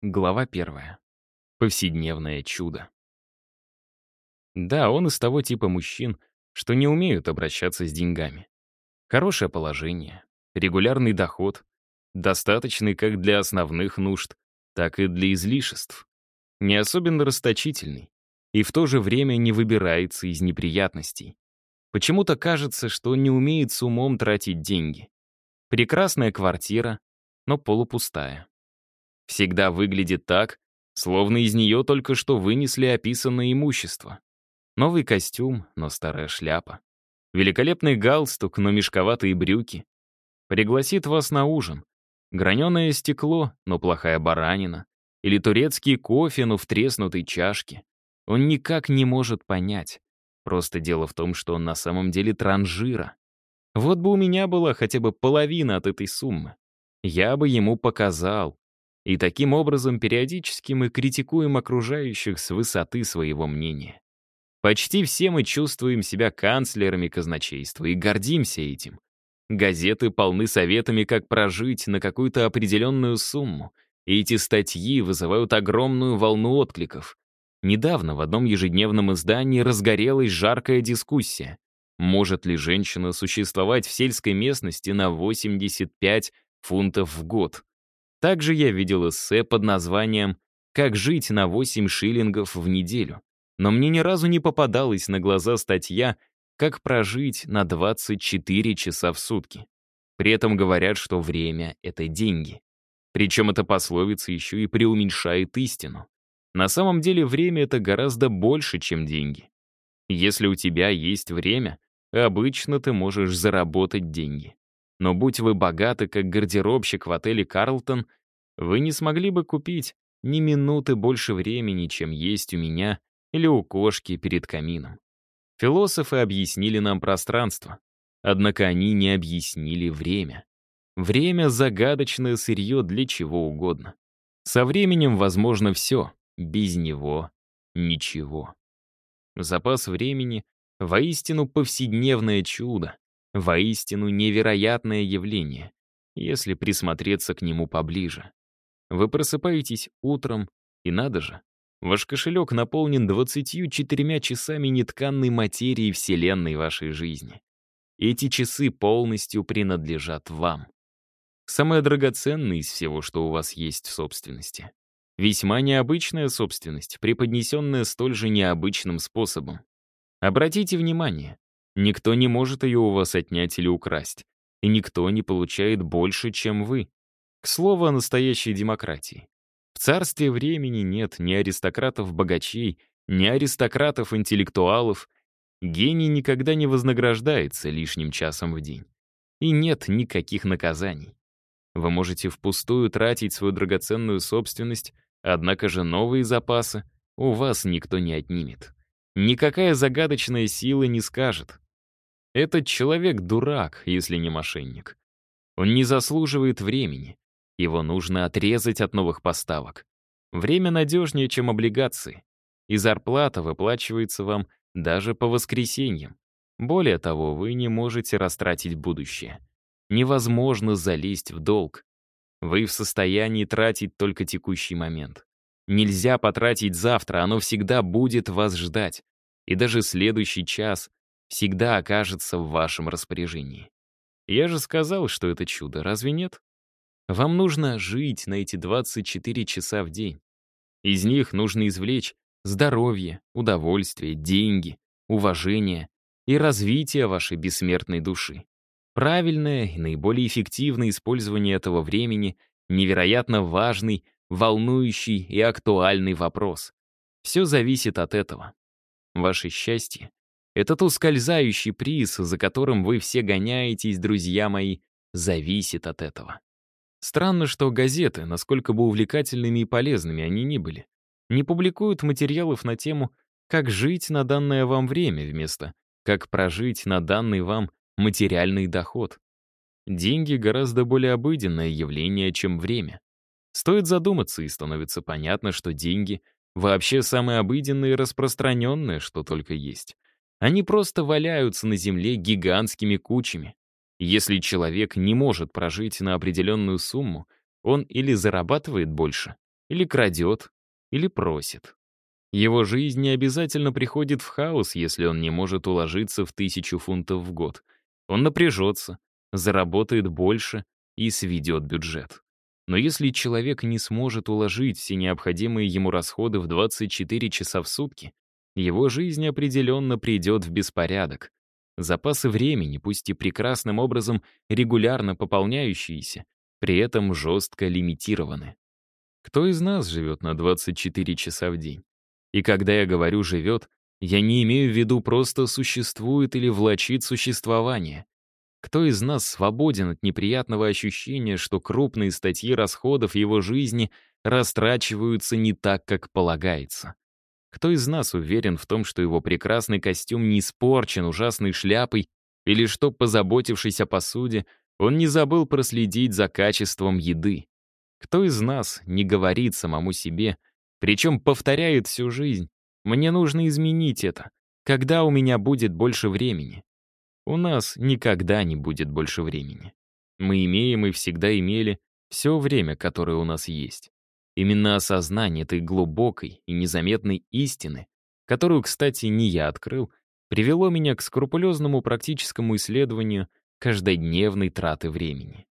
Глава первая. Повседневное чудо. Да, он из того типа мужчин, что не умеют обращаться с деньгами. Хорошее положение, регулярный доход, достаточный как для основных нужд, так и для излишеств. Не особенно расточительный и в то же время не выбирается из неприятностей. Почему-то кажется, что он не умеет с умом тратить деньги. Прекрасная квартира, но полупустая всегда выглядит так, словно из нее только что вынесли описанное имущество. Новый костюм, но старая шляпа. Великолепный галстук, но мешковатые брюки. Пригласит вас на ужин. Граненое стекло, но плохая баранина. Или турецкий кофе, но в треснутой чашке. Он никак не может понять. Просто дело в том, что он на самом деле транжира. Вот бы у меня была хотя бы половина от этой суммы. Я бы ему показал, и таким образом периодически мы критикуем окружающих с высоты своего мнения. Почти все мы чувствуем себя канцлерами казначейства и гордимся этим. Газеты полны советами, как прожить на какую-то определенную сумму, и эти статьи вызывают огромную волну откликов. Недавно в одном ежедневном издании разгорелась жаркая дискуссия. Может ли женщина существовать в сельской местности на 85 фунтов в год? Также я видел эссе под названием «Как жить на 8 шиллингов в неделю». Но мне ни разу не попадалась на глаза статья «Как прожить на 24 часа в сутки». При этом говорят, что время — это деньги. Причем эта пословица еще и преуменьшает истину. На самом деле время — это гораздо больше, чем деньги. Если у тебя есть время, обычно ты можешь заработать деньги. Но будь вы богаты, как гардеробщик в отеле «Карлтон», вы не смогли бы купить ни минуты больше времени, чем есть у меня или у кошки перед камином. Философы объяснили нам пространство, однако они не объяснили время. Время — загадочное сырье для чего угодно. Со временем возможно все, без него — ничего. Запас времени — воистину повседневное чудо, Воистину невероятное явление, если присмотреться к нему поближе. Вы просыпаетесь утром, и надо же, ваш кошелек наполнен 24 часами нетканной материи Вселенной вашей жизни. Эти часы полностью принадлежат вам. Самое драгоценное из всего, что у вас есть в собственности. Весьма необычная собственность, преподнесенная столь же необычным способом. Обратите внимание, Никто не может ее у вас отнять или украсть. И никто не получает больше, чем вы. К слову о настоящей демократии. В царстве времени нет ни аристократов-богачей, ни аристократов-интеллектуалов. Гений никогда не вознаграждается лишним часом в день. И нет никаких наказаний. Вы можете впустую тратить свою драгоценную собственность, однако же новые запасы у вас никто не отнимет. Никакая загадочная сила не скажет. Этот человек дурак, если не мошенник. Он не заслуживает времени. Его нужно отрезать от новых поставок. Время надежнее, чем облигации. И зарплата выплачивается вам даже по воскресеньям. Более того, вы не можете растратить будущее. Невозможно залезть в долг. Вы в состоянии тратить только текущий момент. Нельзя потратить завтра, оно всегда будет вас ждать. И даже следующий час всегда окажется в вашем распоряжении. Я же сказал, что это чудо, разве нет? Вам нужно жить на эти 24 часа в день. Из них нужно извлечь здоровье, удовольствие, деньги, уважение и развитие вашей бессмертной души. Правильное и наиболее эффективное использование этого времени — невероятно важный, волнующий и актуальный вопрос. Все зависит от этого. Ваше счастье этот ускользающий приз, за которым вы все гоняетесь, друзья мои, зависит от этого. Странно, что газеты, насколько бы увлекательными и полезными они ни были, не публикуют материалов на тему «Как жить на данное вам время» вместо «Как прожить на данный вам материальный доход». Деньги гораздо более обыденное явление, чем время. Стоит задуматься, и становится понятно, что деньги — вообще самое обыденное и распространенное, что только есть. Они просто валяются на земле гигантскими кучами. Если человек не может прожить на определенную сумму, он или зарабатывает больше, или крадет, или просит. Его жизнь не обязательно приходит в хаос, если он не может уложиться в тысячу фунтов в год. Он напряжется, заработает больше и сведет бюджет. Но если человек не сможет уложить все необходимые ему расходы в 24 часа в сутки, его жизнь определенно придет в беспорядок. Запасы времени, пусть и прекрасным образом регулярно пополняющиеся, при этом жестко лимитированы. Кто из нас живет на 24 часа в день? И когда я говорю «живет», я не имею в виду просто существует или влачит существование. Кто из нас свободен от неприятного ощущения, что крупные статьи расходов его жизни растрачиваются не так, как полагается? Кто из нас уверен в том, что его прекрасный костюм не испорчен ужасной шляпой или что, позаботившись о посуде, он не забыл проследить за качеством еды? Кто из нас не говорит самому себе, причем повторяет всю жизнь, «Мне нужно изменить это, когда у меня будет больше времени?» У нас никогда не будет больше времени. Мы имеем и всегда имели все время, которое у нас есть. Именно осознание этой глубокой и незаметной истины, которую, кстати, не я открыл, привело меня к скрупулезному практическому исследованию каждодневной траты времени.